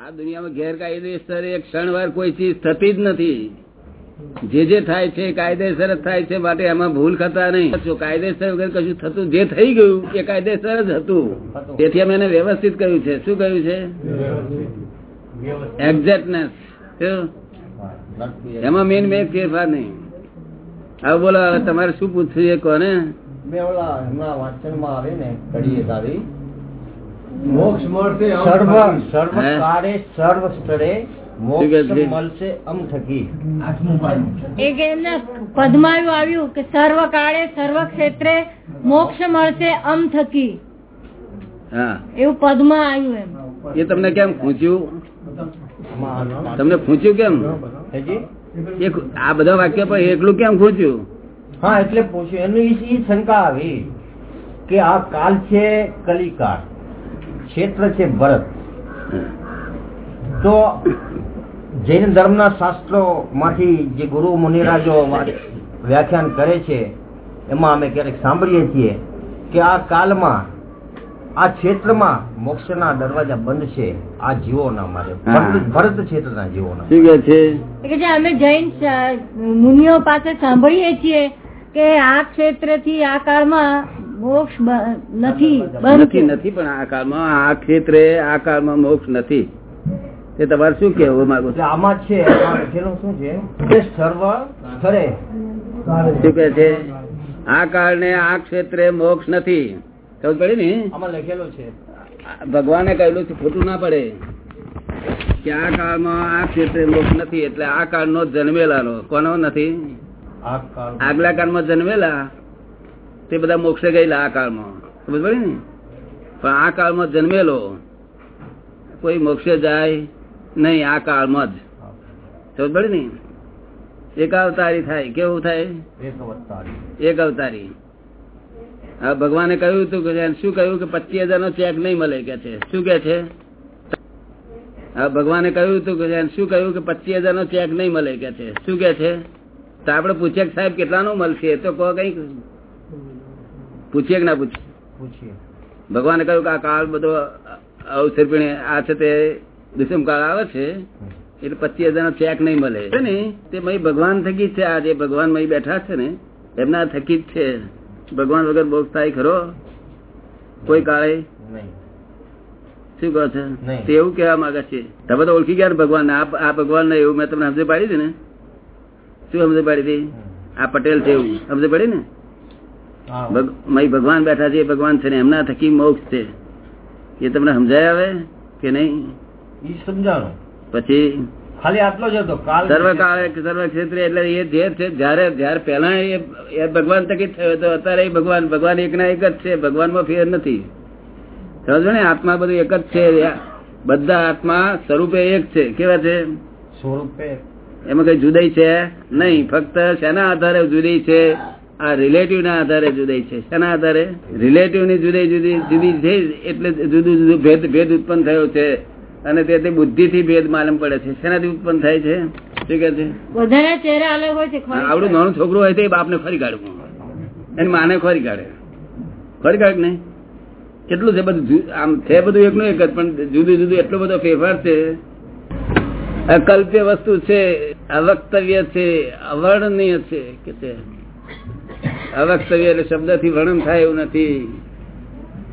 આ દુનિયામાં ગેરકાયદેસર એક ક્ષણવાર કોઈ ચીજ થતી જ નથી. જે જે થાય છે કાયદેસર જ થાય છે માટે એમાં ભૂલ થતા નહીં. જો કાયદેસર વગર કશું થતું જે થઈ ગયું એ કાયદેસર જ હતું. તેથી અમે એને વ્યવસ્થિત કહ્યું છે. શું કહ્યું છે? એક્ઝેક્ટનેસ એમાં મેન મેન ફેરફાર નહીં. હવે બોલો તમારે શું પૂછવું છે કોને? મેં ઓલા હમણાં વાંચનમાં આવે ને ઘડીએ તારી. મોક્ષ મળશે સર્વ સર્વ? કાળે સર્વ સ્થળે? મોક્ષ મળશે અમ થકી. એક એમને પદમાં આવ્યું કે સર્વ કાળે સર્વ ક્ષેત્રે મોક્ષ મળશે અમ થકી. એવું પદમાં આવ્યું એમ. એ તમને કેમ ખૂંચ્યું? તમને ખૂંચ્યું કેમ? એક આ બધા વાક્ય પર એકલું કેમ ખૂંચ્યું? હા એટલે પૂછ્યું. એનું ઈ શંકા આવી કે આ કાલ છે કલિકાળ. ક્ષેત્ર છે ભરત. તો જૈન ધર્મના શાસ્ત્રો માંથી જે ગુરુ મુનિરાજો વ્યાખ્યાન કરે છે એમાં અમે ક્યારેક સાંભળીએ છીએ કે આ કાલમાં આ ક્ષેત્રમાં મોક્ષના દરવાજા બંધ છે આ જીવોના ના હા. ભરત ક્ષેત્રના જીવોના શું કે છે અમે જૈન મુનિઓ પાસે સાંભળીએ છીએ કે આ ક્ષેત્રથી આ કાળમાં મોક્ષ નથી નથી નથી પણ આ કાળમાં આ ક્ષેત્રે આ કાળમાં મોક્ષ નથી. તે તમારે શું કેવું માંગુ આમાં છે શું છે? સર્વ સ્થળે શું કે છે? આ કાળને આ ક્ષેત્રે મોક્ષ નથી. ખબર પડી ને? આમાં લખેલું છે. ભગવાને કહેલું છે ખોટું ના પડે. કે આ કાળમાં આ ક્ષેત્રે મોક્ષ નથી એટલે આ કાળનો જન્મેલાનો. કોનો નથી? આ કાળ આગલા કાળમાં જન્મેલા. તે બધા મોક્ષે ગયેલા આ કાળમાં. સમજ પડી ને? પણ આ કાળમાં જન્મેલો કોઈ મોક્ષે જાય નહીં આ કાળમાં જ. સમજ પડી ને? એક અવતારી થાય કેવું થાય? એક અવતારી. હા ભગવાને કહ્યું હતું કે શું કહ્યું કે પચીસ હજાર નો ચેક નહીં મળે કે છે? શું કે છે? હા ભગવાને કહ્યું હતું કે શું કહ્યું કે પચીસ હજાર નો ચેક નહીં મળે કે છે? શું કે છે? તો આપડે પૂછે સાહેબ સાહેબ કેટલાનું મળશે? તો કહો કઈ પૂછીએ કે ના પૂછીએ? ભગવાને કહ્યું કે આ કાળ બધો અવસર આ છે તે દુષ્મ કાળ આવે છે એટલે પચીસ હજાર નો ચેક નહીં મળે. છે ને તે મય ભગવાન થકી છે આ જે ભગવાન મય બેઠા છે ને એમના થકી જ છે. ભગવાન વગર બોક્સ થાય ખરો? કોઈ કાળે? નહીં. શું કહો છો. તે એવું કહેવા માંગે છે. તમે તો ઓળખી ગયા ને ભગવાન આ આ ભગવાન ને એવું મેં તમને સમજ પાડી હતી ને? શું સમજ પાડી હતી? આ પટેલ છે એવું. સમજ પડી ને? ભગવાન બેઠા છે એ ભગવાન છે ને એમના થકી મોક્ષ છે. એ તમને સમજાય આવે કે નહીં? ઈ સમજાણું. પછી? ખાલી આટલો જ હતો સર્વ કાળે સર્વ ક્ષેત્રે એટલે એ જે છે જયારે જયારે પહેલા એ એ ભગવાન થકી થયો હતો અત્યારે ભગવાન ભગવાન એક ના એક જ છે ભગવાનમાં ફેર નથી. સમજો ને આત્મા બધું એક જ છે બધા આત્મા સ્વરૂપે એક છે કેવા છે? સ્વરૂપે. એમાં કઈ જુદાઈ છે? નહીં ફક્ત શેના આધારે જુદી છે? આ રિલેટિવ ના આધારે જુદાઈ છે. શેના આધારે? રિલેટિવની જુદી જુદી જુદી છે એટલે જુદું જુદું ભેદ ભેદ ઉત્પન્ન થયો છે. અને તે તે બુદ્ધિ થી ભેદ માલમ પડે છે. શેનાથી ઉત્પન્ન થાય છે? શું કે છે? બધાના ચહેરા અલગ હોય છે. આવડું નાનું છોકરું હોય તો એ બાપને ફરી કાઢવું. એની માને ફરી કાઢે. ફરી કાઢ નહીં? કેટલું છે બધું? આમ છે બધું એકનું એક જ પણ જુદું જુદું એટલો બધો ફેરફાર છે. અકલ્પ્ય વસ્તુ છે અવક્તવ્ય છે અવર્ણનીય છે કે છે? અવક્તવ્ય એટલે શબ્દથી વર્ણન થાય એવું નથી.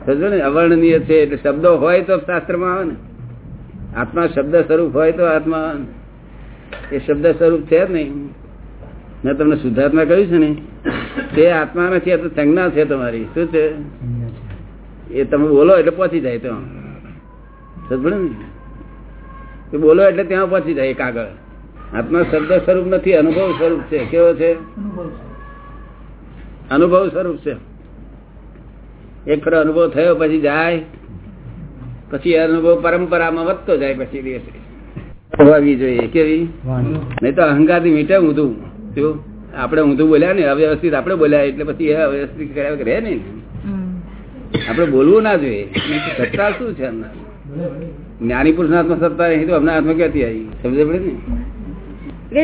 સમજો ને અવર્ણનીય છે એટલે શબ્દો હોય તો શાસ્ત્રમાં આવે ને. આત્મા શબ્દ સ્વરૂપ હોય તો આત્મા એ શબ્દ સ્વરૂપ છે જ નહીં. મેં તમને શુદ્ધાત્મા કહ્યું છે ને તે આત્મા નથી આ તો સંજ્ઞા છે તમારી. શું છે? એ તમે બોલો એટલે પહોંચી જાય તો. સમજો ને? બોલો એટલે ત્યાં પહોંચી જાય આગળ. આત્મા શબ્દ સ્વરૂપ નથી અનુભવ સ્વરૂપ છે. કેવો છે. અનુભવ સ્વરૂપ છે. એક ખરો અનુભવ થયો, પછી જાય. પછી અનુભવ પરંપરામાં વધતો જાય પછી દિવસે. જોઈએ, કેવી? નહીં તો અહંકારથી મીટે ઊંધું. શું? આપણે ઊંધું બોલ્યા ને, અવ્યવસ્થિત આપણે બોલ્યા, એટલે પછી એ અવ્યવસ્થિત કર્યા રહે ને. આપણે બોલવું ના જોઈએ. સત્તા શું છે અંદર જ્ઞાની પુરુષ હાથમાં સત્તા નહીં, તો અમને હાથમાં ક્યાંથી આવી? સમજે પડે ને?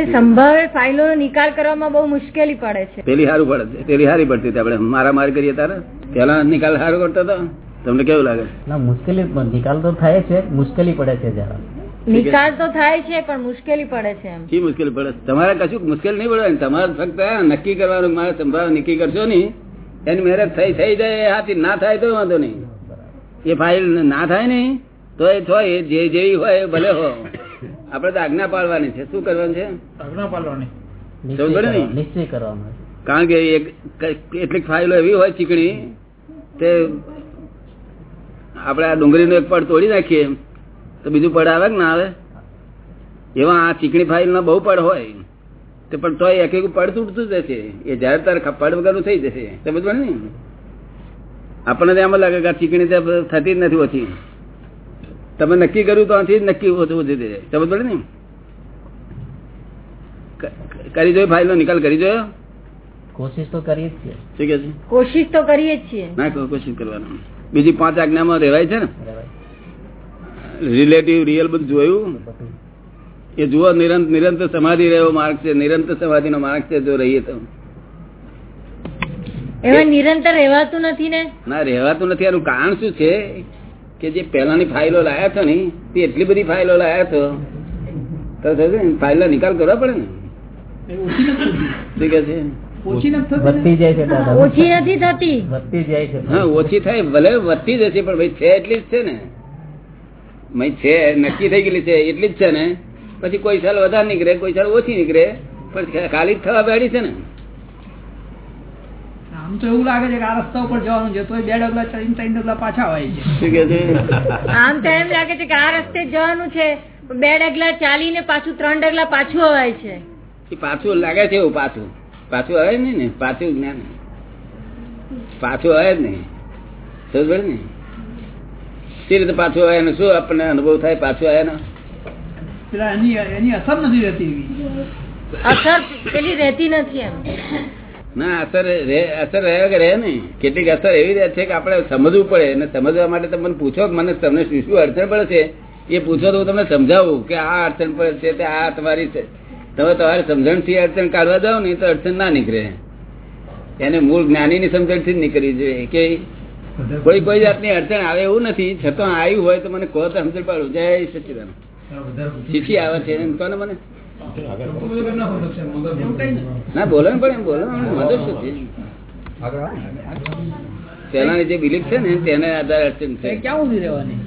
સંભાવે ફાઇલો નો નિકાલ કરવામાં બહુ મુશ્કેલી પડે છે. પેલી સારું પડે પેલી સારી પડતી આપડે મારા માર કરીએ તારે? પેલા નિકાલ સારો કરતો હતો? તમને કેવું લાગે? ના મુશ્કેલી નિકાલ તો થાય છે. મુશ્કેલી પડે છે જરા. નિકાલ તો થાય છે પણ મુશ્કેલી પડે છે એમ. શી મુશ્કેલ પડે? તમારે કશું મુશ્કેલ નહીં પડે તમારે ફક્ત નક્કી કરવાનું મારે સંભાવ નક્કી કરશો નહીં. એની મહેનત થઈ થઈ જાય હાથી ના થાય તો વાંધો નહીં. એ ફાઇલ ના થાય નહીં તો એ થાય જે જેવી હોય ભલે હો. આપણે તો આજ્ઞા પાડવાની છે. શું કરવાનું છે? આજ્ઞા પાડવાની કારણ કે એક કેટલીક ફાઇલો એવી હોય ચીકણી તે આપડે આ ડુંગળીનો એક પડ તોડી નાખીએ તો બીજું પડ આવે કે ના આવે? એવા આ ચીકણી ફાઇલ નો બહુ પડ હોય તે પણ તો એક એક પડ તૂટતું જ જશે એ જયારે તારે પડ વગરનું થઈ જશે. સમજ પડે ને? આપણને એમ લાગે કે આ ચીકણી થતી જ નથી ઓછી. તમે નક્કી કર્યું તો આથી નક્કી ઓછું જાય સમજ પડે ને? કરી જોયો ફાઇલનો નિકાલ કરી જોયો? કોશિશ તો કરીએ જ છીએ. શું કે છે? કોશિશ તો કરીએ જ છીએ. ના કોશિશ કરવાનું. બીજી પાંચ આજ્ઞામાં રહેવાય છે ને? રિલેટિવ રિયલ બધું જોયું? એ જુઓ નિરંતર નિરંતર સમાધિ રહેવો માર્ગ છે. નિરંતર સમાધિનો માર્ગ છે જો રહીએ તો. એમાં નિરંતર રહેવાતું નથી ને? ના રહેવાતું નથી. એનું કારણ શું છે? કે જે પહેલાની ફાઇલો લાયા છો ને તે એટલી બધી ફાઇલો લાયા છો? તો થશે ને ફાઇલનો નિકાલ કરવા પડે ને? ઓછી નથી થતી. વધતી જાય છે હા ઓછી થાય ભલે વધતી જશે પણ ભાઈ છે એટલી જ છે ને. ભાઈ છે નક્કી થઈ ગયેલી છે એટલી જ છે ને. પછી કોઈ સાલ વધારે નીકળે કોઈ સાલ ઓછી નીકળે પણ ખાલી જ થવા બેડી છે ને. તો એવું લાગે છે કે આ રસ્તા ઉપર જવાનું છે તો બે ડગલા ત્રણ ત્રણ ડગલા પાછા હોય છે. આમ તો એમ લાગે છે કે આ રસ્તે જવાનું છે બે ડગલા ચાલીને પાછું ત્રણ ડગલા પાછું અવાય છે. પાછું લાગે છે એવું પાછું. પાછું આવે જ ને પાછું જ્ઞાન. પાછું આવે જ નહીં. સમજ ને? તે રીતે પાછું આવે ને શું આપણને અનુભવ થાય? પાછું આવે ને? એની એની અસર નથી રહેતી. અસર પેલી રહેતી નથી એમ. ના અસર અસર રહ્યા કે રહે નહીં. કેટલીક અસર એવી રહે છે કે આપણે સમજવું પડે. અને સમજવા માટે તમે પૂછો કે મને તમને શું શું અડચણ પડે છે? એ પૂછો તો હું તમને સમજાવું કે આ અડચણ પડે છે તે આ તમારી છે. તમે તમારી સમજણથી અડચણ કાઢવા જાઓ ને તો અડચણ ના નીકળે. એને મૂળ જ્ઞાનીની સમજણથી જ નીકળવી જોઈએ. કે કોઈ કોઈ જાતની અડચણ આવે એવું નથી. છતાં આવ્યું હોય તો મને કહો તો સમજણ પાડું. જય સચિદાન શીખી આવે છે એમ કહો ને મને. ના બોલો ને પણ એમ બોલો મદદ શું પહેલાની જે બિલીફ છે ને તેને આધારે અડચણ છે. ક્યાં ઊભી રહેવાની?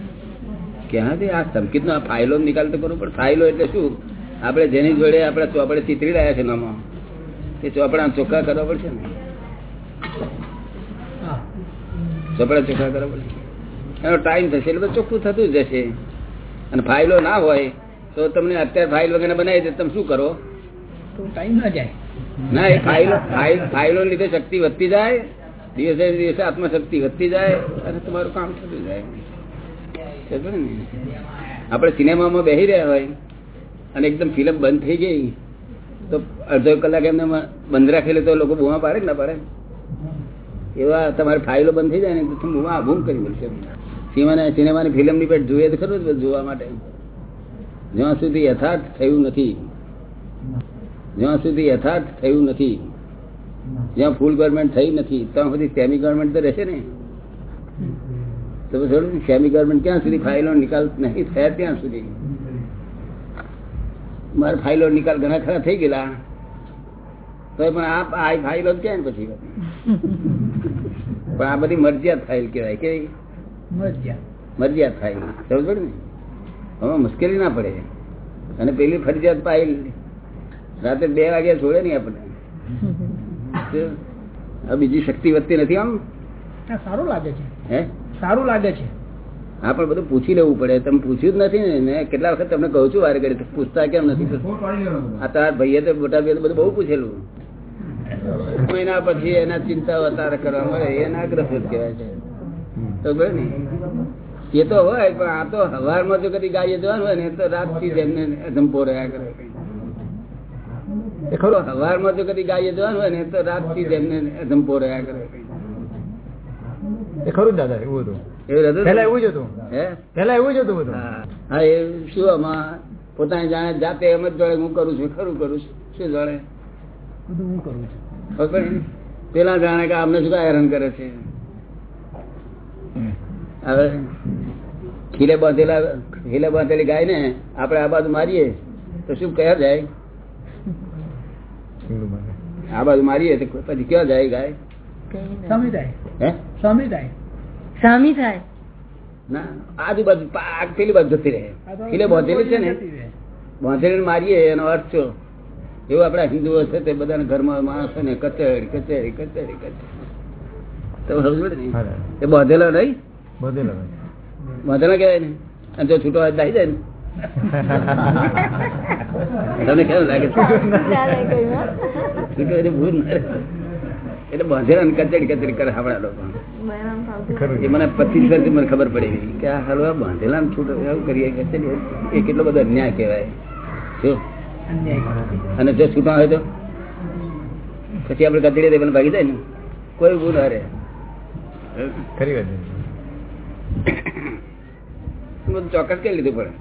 ક્યાંથી? આ સંકિત નો ફાઇલો નિકાલ તો કરવો પણ ફાઇલો એટલે શું? આપણે જેની જોડે આપણે ચોપડે ચિતરી રહ્યા છે નામાં તે ચોપડા ચોખ્ખા કરવા પડશે ને? ચોપડા ચોખ્ખા કરવા પડશે. એનો ટાઈમ થશે એટલે બધું ચોખ્ખું થતું જશે. અને ફાઇલો ના હોય તો તમને અત્યારે ફાઇલ વગેરે બનાવી દે તમે શું કરો? ટાઈમ ના જાય. ના એ ફાઇલો ફાઇલ ફાઇલો લીધે શક્તિ વધતી જાય. દિવસે દિવસે આત્મશક્તિ વધતી જાય અને તમારું કામ થતું જાય. આપણે સિનેમામાં બેસી રહ્યા હોય અને એકદમ ફિલ્મ બંધ થઈ ગઈ તો અડધો કલાક એમને બંધ રાખેલી તો લોકો બૂમા પાડે કે ના પાડે? એવા તમારી ફાઇલો બંધ થઈ જાય ને તો બૂમા બૂમ કરી મળશે સિનેમાને ફિલ્મની પેટ જોઈએ તો ખરું જ જોવા માટે. જ્યાં સુધી યથાર્થ થયું નથી. જ્યાં સુધી યથાર્થ થયું નથી. જ્યાં ફૂલ ગવર્મેન્ટ થઈ નથી ત્યાં સુધી સેમી ગવર્મેન્ટ તો રહેશે ને? તમે જોડો સેમી ગવર્મેન્ટ ક્યાં સુધી ફાઇલો નિકાલ નહીં થયા ત્યાં સુધી. મારા ફાઇલો નિકાલ ઘણા ખરા થઈ ગયેલા. તો પણ આ આ ફાઇલો જ ક્યાં પછી? પણ આ બધી મરજિયાત ફાઇલ કહેવાય કે મરજિયાત. મરજિયાત ફાઇલ સમજ પડે ને? હવે મુશ્કેલી ના પડે. અને પેલી ફરજિયાત ફાઇલ રાતે બે વાગ્યા છોડે નહીં આપણે આ બીજી શક્તિ વધતી નથી આમ? સારું લાગે છે. હે? સારું લાગે છે. હા પણ બધું પૂછી લેવું પડે. તમે પૂછ્યું જ નથી ને. કેટલા વખત તમને કહું છું વારે ઘડી પૂછતા કેમ નથી? આ તાર ભાઈએ તો મોટા ભાઈએ બધું બહુ પૂછેલું. મહિના પછી એના ચિંતા વધારે કરવા મળે એના ગ્રસ્ત કહેવાય છે. તો બરાબર ને એ તો હોય પણ આ તો હવારમાં જો કદી ગાડીએ જવાનું હોય ને તો રાતથી જ એમને ધંપો રહ્યા કરે. એ ખરો. હવારમાં જો કદી ગાડીએ જવાનું હોય ને તો રાતથી જ એમને ધંપો રહ્યા કરે. એ ખરું દાદા એવું હતું. પોતાની જાણે જાતે એમ જ હું કરું છું ખરું કરું છું. શું જાણે હું કરું છું. પેલા જાણે કે અમને શું હેરાન કરે છે. હવે? ખીલે બાંધેલા ખીલે બાંધેલી ગાય ને આપડે આ બાજુ મારીએ તો શું કયા જાય? આ બાજુ મારીએ તો પછી ક્યાં જાય ગાય? સમી થાય. હે? થાય. સામી થાય. ના આજુબાજુ પાક પેલી બાજુ જતી રહે. ખીલે બાંધેલી છે ને? બાંધેલી મારીએ એનો અર્થ શું? એવું આપડા હિન્દુઓ છે તે બધાના ઘરમાં માણસો ને કચેરી કચેરી કચેરી કચેરી. તમે સમજો ને. એ બાંધેલો નહીં? બધેલા ભાઈ. ના કહેવાય ને. અને જો છૂટો દાઈ જાય ને. તમને કેવું લાગે? છૂટો એટલે ભૂલ ના એટલે બાંધેલા છૂટો એવું કરીએ કે ને, એ કેટલો બધો અન્યાય કહેવાય. શું અને જો છૂટા હોય તો? પછી આપણે કચડી ભાગી જાય ને. કોઈ ભૂલ હારે. ખરી વાત ચોક્કસ કરી લીધું પડે?